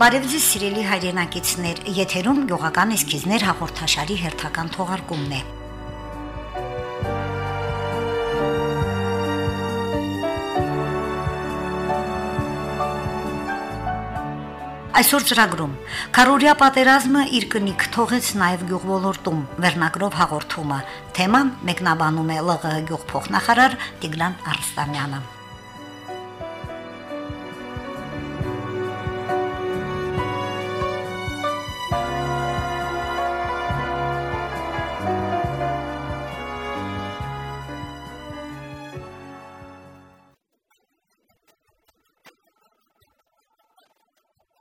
Բարև ձեզ սիրելի հայրենակիցներ, եթերում գյուղական էսքիզներ հաղորդաշարի հերթական թողարկումն է։ Այսօր ծրագրում. Կարորիա պատերազմը իր կնիք թողեց նաև գյուղվոլորտում վերնագրով հաղորդումը։ Թեման մեկնաբանում է ԼՂՀ գյուղփոխնախարար Տիգրան Արստամյանը։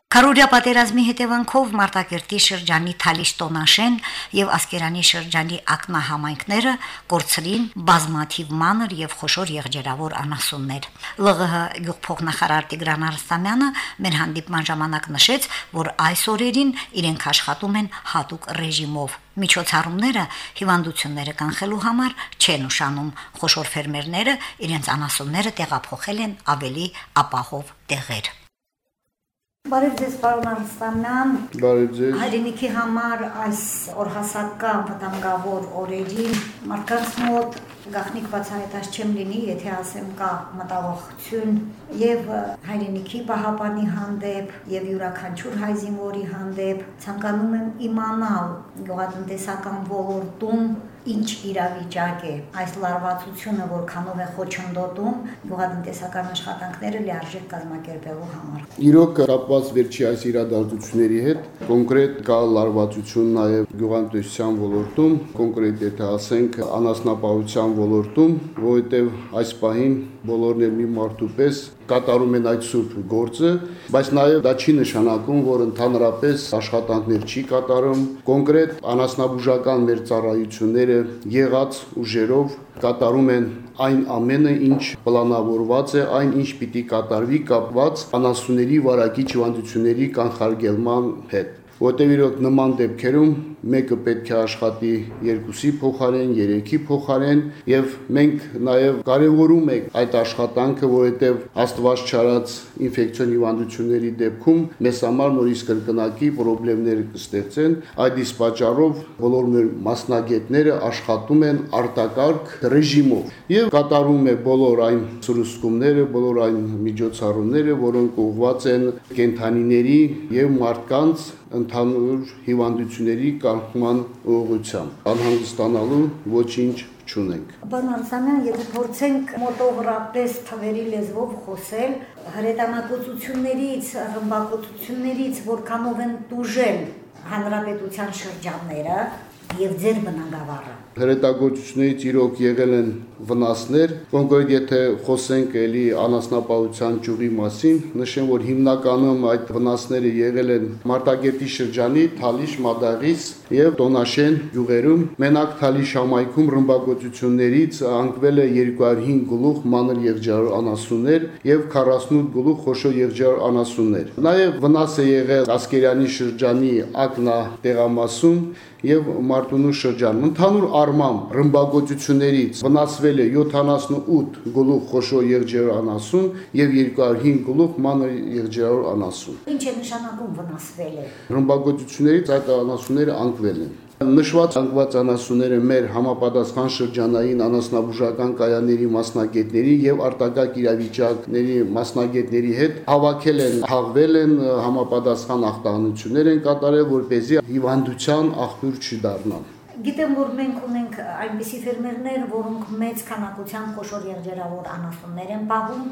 Կարորիա պատերազմի հետևանքով Մարտակերտի շրջանի Թալիշ տոնաշեն եւ Ասկերանի շրջանի Ակնա համայնքները կորցրին բազմաթիվ մանր եւ խոշոր եղջերավոր անասուններ։ ԼՂՀ գյուղփոխնախարար Տիգրան Արստամյանը մեր հանդիպման ժամանակ նշեց, որ այս օրերին իրենք աշխատում են հատուկ ռեժիմով։ Միջոցառումները հիվանդությունները կանխելու համար չեն ուշանում։ Խոշոր ֆերմերները իրենց անասունները տեղափոխել են ավելի ապահով տեղեր։ Բարև ձեզ, պարոն Արստամյան։ Բարև ձեզ։ Հայրենիքի համար այս օրհասական վտանգավոր օրերին մարդկանց մոտ գախնիկ բացահայտած չեմ լինի, եթե ասեմ կա մտավախություն եւ հայրենիքի պահապանի հանդեպ եւ յուրաքանչյուր հայ զինվորի հանդեպ ցանկանում եմ իմանալ գյուղատնտեսական ոլորտում ինչ իրավիճակ է այս լարվածությունը որքանով է խոչընդոտում գյուղատնտեսական աշխատանքները լիարժեք կազմակերպելու համար։ Իրոք կապված վերջի այս իրադարձությունների հետ կոնկրետ կա լարվածություն նաև գյուղատնտեսության ոլորտում, կոնկրետ եթե ասենք անասնապահության ոլորտում, որովհետև այս պահին բոլորն էլ մի մարդու պես կատարում են այդ սուրբ գործը, բայց նաև դա չի նշանակում, որ ընդհանրապես աշխատանքներ չի կատարում։ Կոնկրետ անասնաբուժական մեր ծառայությունները եղած ուժերով կատարում են այն ամենը, ինչ պլանավորված է, այն ինչ պիտի կատարվի կապված անասունների վարակիչ հիվանդությունների կանխարգելման հետ որտեղ իրոք նման դեպքերում մեկը պետք է աշխատի երկուսի փոխարեն, երեքի փոխարեն եւ մենք նաեւ կարեւորում ենք այդ աշխատանքը, որովհետեւ Աստված չարած ինֆեկցիոն հիվանդությունների դեպքում մեզ համար նորից կրկնակի խնդիրներ կստեղծեն։ Այդ իսկ պատճառով բոլոր մեր մասնագետները աշխատում են արտակարգ ռեժիմով եւ կատարում է բոլոր այն սրուսկումները, բոլոր այն միջոցառումները, որոնք ուղղված են կենթանիների եւ մարդկանց ընդհանուր հիվանդությունների կանխման ուղղությամբ։ Անհանգստանալու ոչինչ չունենք։ Պարոն Արսանյան, եթե փորձենք մոտողրապես թվերի լեզվով խոսել, հրետանակություններից, ռմբակոծություններից որքանով են տուժել հանրապետության շրջանները եւ ձեր բնակավարը հրետակոծությունից իրոք եղել են վնասներ, կոնկրետ եթե խոսենք էլի անասնապահության ճյուղի մասին, նշեմ, որ հիմնականում այդ վնասները եղել են Մարտակերտի շրջանի Թալիշ, Մադաղիս եւ Տոնաշեն գյուղերում։ Մենակ Թալիշ համայնքում ռմբակոծություններից անկվել է 205 գլուխ մանր եղջար անասուններ եւ 48 գլուխ խոշոր եղջար անասուններ։ Նաեւ վնաս է եղել Ասկերյանի շրջանի Ակնա տեղամասում եւ Մարտունու շրջանում։ Ընդհանուր առմամբ ռմբակոծություններից վնասվել է 78 գլուխ խոշոր եղջերանասուն եւ 205 գլուխ մանր եղջերանասուն։ Ինչ է նշանակում վնասվել է։ Ռմբակոծություններից այդ անասունները անկվել են։ Նշված անկված անասունները մեր համապատասխան շրջանային անասնաբուժական կայանների մասնագետների եւ արտակարգ իրավիճակների մասնագետների հետ հավաքել են, հաղվել են համապատասխան ախտանություններ են կատարել, որ เป զի հիվանդության աղբյուր չդառնան։ Գիտեմ, որ մենք ունենք այնպիսի ֆերմերներ, որոնք մեծ քանակությամբ խոշոր եղջերավոր անասուններ են պահում,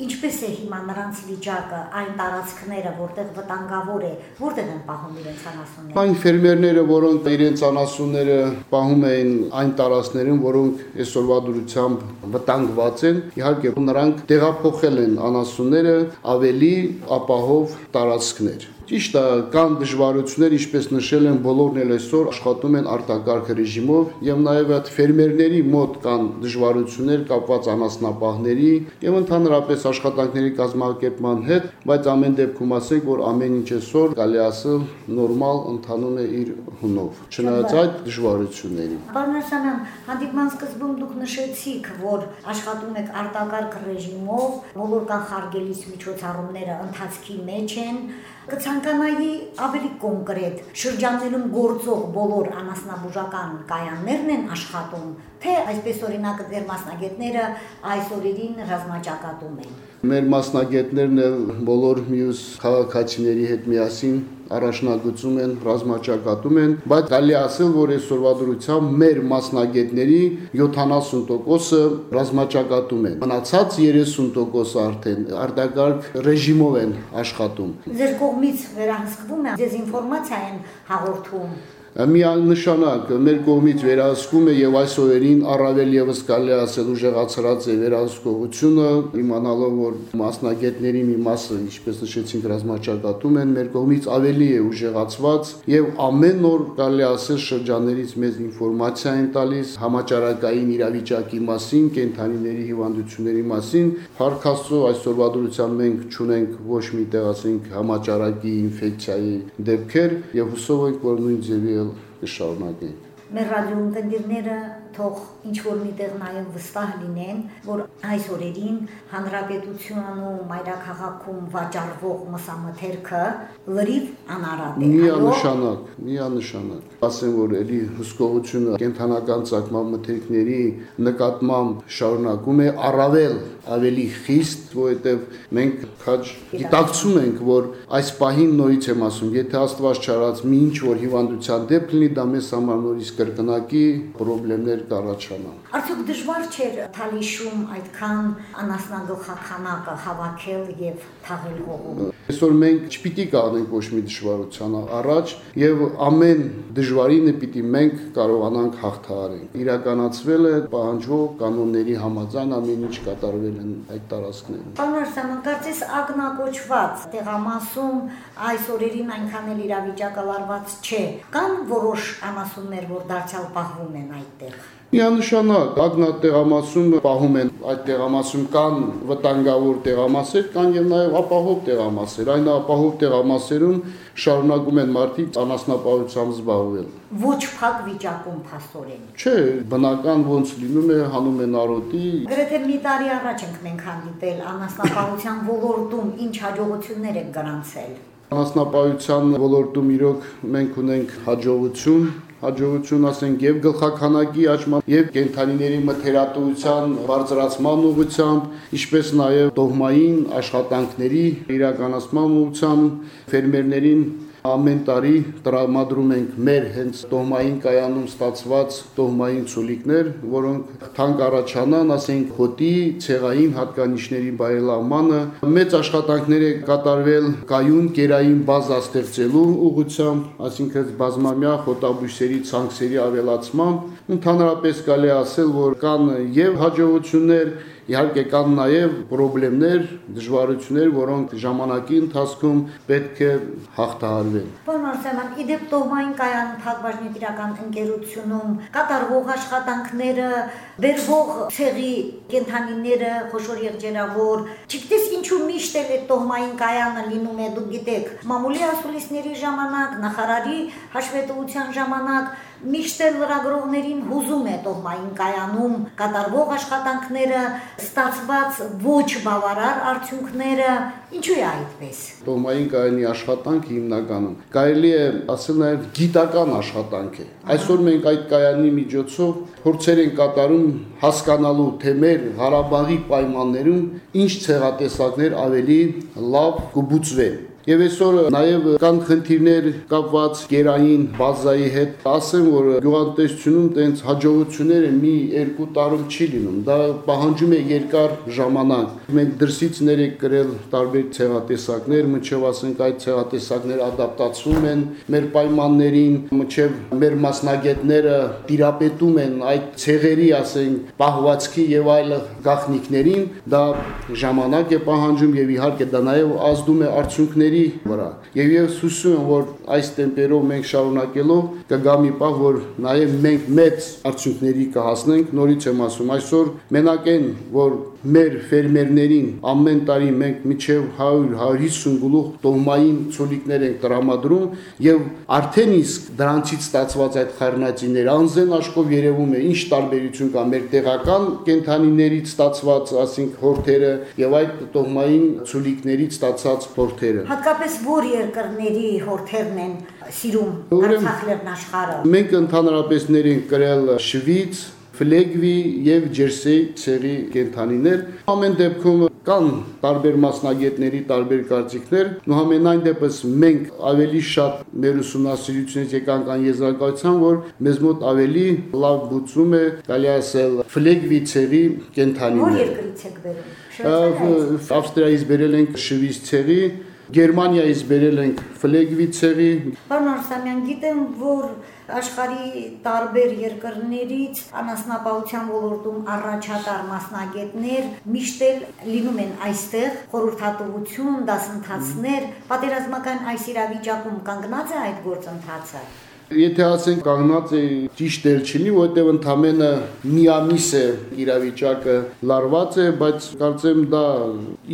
Ինչպես է հիմա նրանց վիճակը, այն տարածքները, որտեղ վտանգավոր է, որտեղ են պահում իրենց անասունները։ Այն ֆերմերները, որոնք իրենց անասունները պահում էին այն տարածքներում, որոնք այսօրվա դրությամբ վտանգված են, իհարկե նրանք տեղափոխել են անասունները ավելի ապահով տարածքներ։ Ճիշտ է, կան դժվարություններ, ինչպես նշել են, բոլորն էլ այսօր աշխատում են արտակարգ ռեժիմով եւ նաեւ այդ ֆերմերների մոտ կան դժվարություններ կապված անասնապահների եւ ընդհանրապես աշխատանքների կազմակերպման հետ, բայց ամեն դեպքում ասենք, որ ամեն ինչ այսօր կարելի ասել նորմալ ընթանում է իր հունով։ Չնայած այդ դժվարություններին։ Պարոն Արսանյան, հանդիպման սկզբում դուք նշեցիք, որ աշխատում եք արտակարգ ռեժիմով, բոլոր կանխարգելիչ միջոցառումները ընթացքի մեջ են, Կցանկանայի ավելի կոնկրետ շրջաններում գործող բոլոր անասնաբուժական կայաններն են աշխատում, թե այսպես օրինակ դեր մասնագետները այս օրերին ռազմաճակատում են։ Մեր մասնագետներն էլ բոլոր մյուս քաղաքացիների հետ միասին առաջնագծում են, ռազմաճակատում են, բայց կարելի ասել, որ այսօրվա դրությամբ մեր մասնագետների 70%-ը ռազմաճակատում են։ Մնացած 30%-ը արդեն արտակարգ ռեժիմով են աշխատում։ Ձեր կողմից վերահսկվում է, դեզինֆորմացիա են հաղորդում միանշանակ մեր կողմից վերահսկում է եւ այս օրերին առավել եւս կարելի ասել ուժեղացրած է վերահսկողությունը իմանալով որ մասնագետների մի մասը ինչպես նշեցինք ռազմաճակատում են մեր կողմից ավելի է ուժեղացված եւ ամեն օր կարելի ասել շրջաններից մեզ ինֆորմացիա են տալիս համաճարակային իրավիճակի մասին, կենթանիների հիվանդությունների մասին։ Փարքաստո այսօրվա դրությամբ մենք ճունենք ոչ մի տեղ ասենք համաճարակի ինֆեկցիայի դեպքեր եւ հուսով ենք որ նույն էլ կշարունակենք։ Մեր ռադիոընկերները թող ինչ որ միտեղ նաև վստահ լինեն, որ այս օրերին հանրապետությունն ու մայրաքաղաքում վաճառվող մսամթերքը լրիվ անարատ է։ Միանշանակ, միանշանակ։ Ասեմ, որ ելի հսկողությունը կենթանական ցակման մթերքների նկատմամբ շարունակում է առավել ավելի խիստ, որովհետև մենք քաջ գիտակցում ենք, որ այս պահին նորից եմ ասում, եթե Աստված չարած մի ինչ որ հիվանդության դեպք լինի, դա մեզ համար նորից կրկնակի խնդիրներ կառաջանան։ Արդյոք դժվար չէր Թալիշում այդքան անասնագլխականակը հավաքել եւ թաղել հողում։ Այսօր մենք չպիտի կանենք ոչ մի դժվարության առաջ եւ ամեն դժվարինը պիտի մենք կարողանանք հաղթահարենք։ Իրականացվել է պահանջող կանոնների համաձայն ամեն ինչ կատարվել են այդ տարածքներում։ Պարոն Արսաման, կարծես ակնակոչված տեղամասում այս օրերին այնքան էլ իրավիճակը լարված չէ։ Կան որոշ անասուններ, որ դարձյալ պահվում են այդտեղ։ Միանշանակ ագնատ տեղամասում պահում են այդ տեղամասում կան վտանգավոր տեղամասեր, կան եւ նաեւ ապահով տեղամասեր։ Այն ապահով տեղամասերում շարունակում են մարդիկ անասնապահությամբ զբաղվել։ Ոչ փակ վիճակում փաստորեն։ Չէ, բնական ոնց լինում է, հանում են արոտի։ Գրեթե մի տարի առաջ ենք մենք հանդիպել անասնապահության ոլորտում ինչ հաջողություններ եք գրանցել։ Անասնապահության ոլորտում իրոք մենք ունենք հաջողություն, հաջողություն ասենք եւ գլխականակի աճման եւ կենթանիների մթերատվության բարձրացման ուղղությամբ, ինչպես նաեւ դողմային աշխատանքների իրականացման ուղղությամբ ֆերմերներին ամեն տարի տրամադրում ենք մեր հենց տոհմային կայանում ստացված տոհմային ցուլիկներ, որոնք թանկ առաջանան, ասենք հոտի, ցեղային հատկանիշների բարելավմանը։ Մեծ աշխատանքներ է կատարվել կայուն կերային բազա ստեղծելու ուղղությամբ, այսինքն բազմամյա խոտաբույսերի ցանքսերի ավելացմամբ։ Ընդհանրապես կարելի ասել, որ կան եւ հաջողություններ, Իհարկե կան նաև խնդիրներ, դժվարություններ, որոնք ժամանակի ընթացքում պետք է հաղթահարվեն։ Պարոն Արսենյան, իդեպ տոհմային կայան թագվաժնետիրական ընկերությունում կատարվող աշխատանքները, վերվող ցեղի կենթանիները, խոշոր եղջերավոր, չգիտես ինչու միշտ էլ այդ տոհմային կայանը լինում է, դուք գիտեք, մամուլի ասուլիսների ժամանակ, նախարարի հաշվետվության ժամանակ միշտ էլ լրագրողներին հուզում է տոհմային կայանում կատարվող աշխատանքները, ստացված ոչ բավարար արդյունքները, ինչու է այդպես։ Տոհմային կայանի աշխատանքը հիմնականում կարելի է ասել նաև գիտական աշխատանք է։ Այսօր մենք այդ կայանի միջոցով փորձեր են կատարում հասկանալու թե մեր Ղարաբաղի պայմաններում ինչ ցեղատեսակներ ավելի լավ կբուծվեն Եվ այսօր նաև կան խնդիրներ կապված գերային բազայի հետ։ Ասեմ, որ գյուղատնտեսությունում տենց հաջողությունները մի երկու տարում չի լինում։ Դա պահանջում է երկար ժամանակ։ Մենք դրսից ներեք գրել տարբեր ցեղատեսակներ, մինչև ասենք այդ ցեղատեսակները ադապտացվում են մեր պայմաններին, մինչև մեր մասնագետները տիրապետում են այդ ցեղերի, ասենք, պահվածքի եւ այլ գաղտնիքներին, դա ժամանակ է պահանջում եւ իհարկե դա նաեւ ազդում է արդյունքների տեմպերի վրա։ Եվ ես հուսում եմ, որ այս տեմպերով մենք շարունակելով կգա մի պահ, որ նաև մենք մեծ արդյունքների կհասնենք։ Նորից եմ ասում, այսօր մենակ են, որ մեր ֆերմերներին ամեն տարի մենք միջև 100-150 գլուխ տոհմային ցոլիկներ ենք տրամադրում եւ արդեն իսկ դրանցից ստացված այդ խառնածիները անզեն աշխով երևում է ինչ տարբերություն կա մեր տեղական կենթանիներից ստացված, ասենք հորթերը եւ այդ տոհմային ցոլիկներից ստացած հորթերը։ Հատկապես որ երկրների հորթերն են սիրում Արցախ լեռնաշխարը։ Մենք ընդհանրապես ներենք գրել Շվից, ֆլեգվի եւ ջերսեի ցեղի կենթանիներ։ Ամեն դեպքում կան տարբեր մասնագետների տարբեր կարծիքներ, նույնամենայն դեպս մենք ավելի շատ մեր ուսումնասիրությունից եկանք այն եզրակացության, որ մեզ մոտ ավելի լավ բուծում է գալի ասել ֆլեգվի ցեղի կենթանիներ։ Որ երկրից եք բերում։ Ավստրիայից բերել ենք շվից ցեղի, Գերմանիայից բերել ենք ֆլեգվի ցեղի։ Պարոն Արսամյան, գիտեմ, որ աշխարի տարբեր երկրներից անասնապահության ոլորտում առաջատար մասնագետներ միշտ էլ լինում են այստեղ խորհրդատվություն, դասընթացներ, պատերազմական այս իրավիճակում կանգնած է այդ գործընթացը։ Եթե ասենք կանգնած է ճիշտ էլ չլինի, որտեղ ընդամենը մի ամիս է իրավիճակը լարված է, բայց կարծեմ դա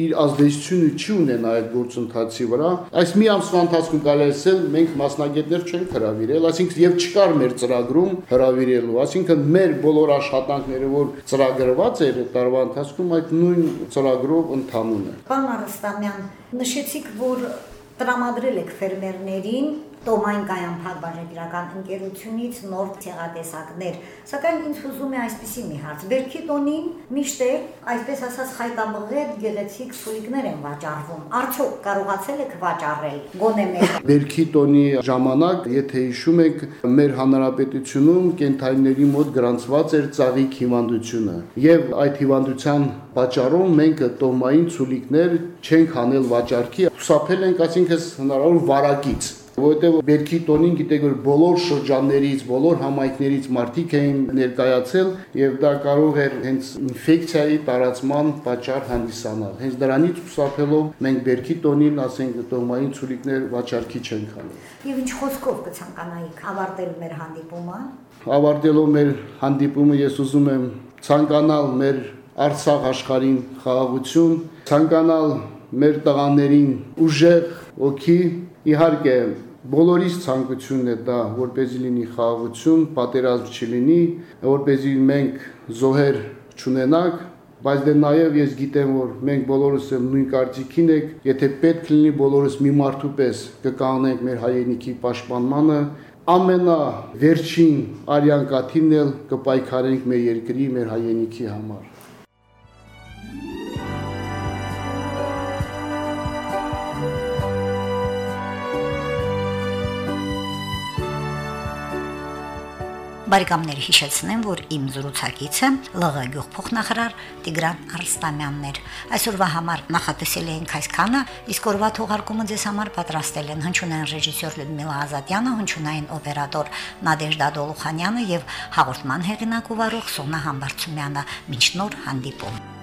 իր ազդեցությունը չի ունենա այդ գործընթացի վրա։ Այս մի ամսվա ընթացքում կարելի ասել մենք մասնագետներ չենք հravirել, այսինքն եւ չկար մեր ծրագրում հravirելու, այսինքն մեր բոլոր աշխատանքները, որ ծրագրված էր տարվա ընթացքում, այդ նույն ծրագրով ընթանում է։ Պարոն Արստամյան, նշեցիք, որ տրամադրել եք ֆերմերներին Տոմային կայանփակ բաժնետիրական ընկերությունից նոր ցեղատեսակներ, սակայն ինձ հուզում է այսպիսի մի հարց. Բերքի տոնին միշտ է, այսպես ասած, խայտաբղետ գեղեցիկ սուլիկներ են վաճառվում։ Արդյոք կարողացել եք վաճառել գոնե մեր Բերքի տոնի ժամանակ, եթե հիշում եք, մեր հանրապետությունում կենթայիների մոտ գրանցված էր ծաղիկ հիվանդությունը, եւ այդ հիվանդության պատճառով մենք տոմային ցուլիկներ չենք անել վաճառքի, խուսափել ենք, այսինքն հնարավոր վարակից որովհետև Բերքի տոնին գիտեք որ բոլոր շրջաններից, բոլոր համայնքներից մարդիկ էին ներկայացել եւ դա կարող էր հենց ինֆեկցիայի տարածման պատճառ հանդիսանալ։ Հենց դրանից խուսափելով մենք Բերքի տոնին, ասենք, տոմային ցուրիկներ վաճառքի չենք անում։ Եվ ինչ խոսքով կցանկանայիք ավարտել մեր հանդիպումը։ Ավարտելով մեր հանդիպումը ես ուզում եմ ցանկանալ մեր Արցախ աշխարհին խաղաղություն, ցանկանալ մեր տղաներին ուժեղ օքի, իհարկե Բոլորիս ցանկությունն է դա, որպեսզի լինի խաղաղություն, պատերազմ չլինի, որպեսզի մենք զոհեր չունենանք, բայց դե նաև ես գիտեմ, որ մենք բոլորս նույն կարծիքին ենք, եթե պետք լինի բոլորս մի մարդու պես կկանենք մեր հայրենիքի պաշտպանմանը, ամենա վերջին արյան կաթինն էլ կպայքարենք մեր երկրի, մեր հայրենիքի համար։ Բարեկամներ հիշեցնեմ, որ իմ զրուցակիցը ԼՂ գյուղ փոխնախարար Տիգրան Արստամյանն էր։ Այսօրվա համար նախատեսել ենք այսքանը, իսկ օրվա թողարկումը ձեզ համար պատրաստել են հնչյունային ռեժիսոր Լյուդմիլա Ազատյանը, հնչյունային օպերատոր Նադեժդա Դոլուխանյանը եւ հաղորդման հեղինակ ու վարող Սոնա Համբարձումյանը։ Մինչ նոր հանդիպում։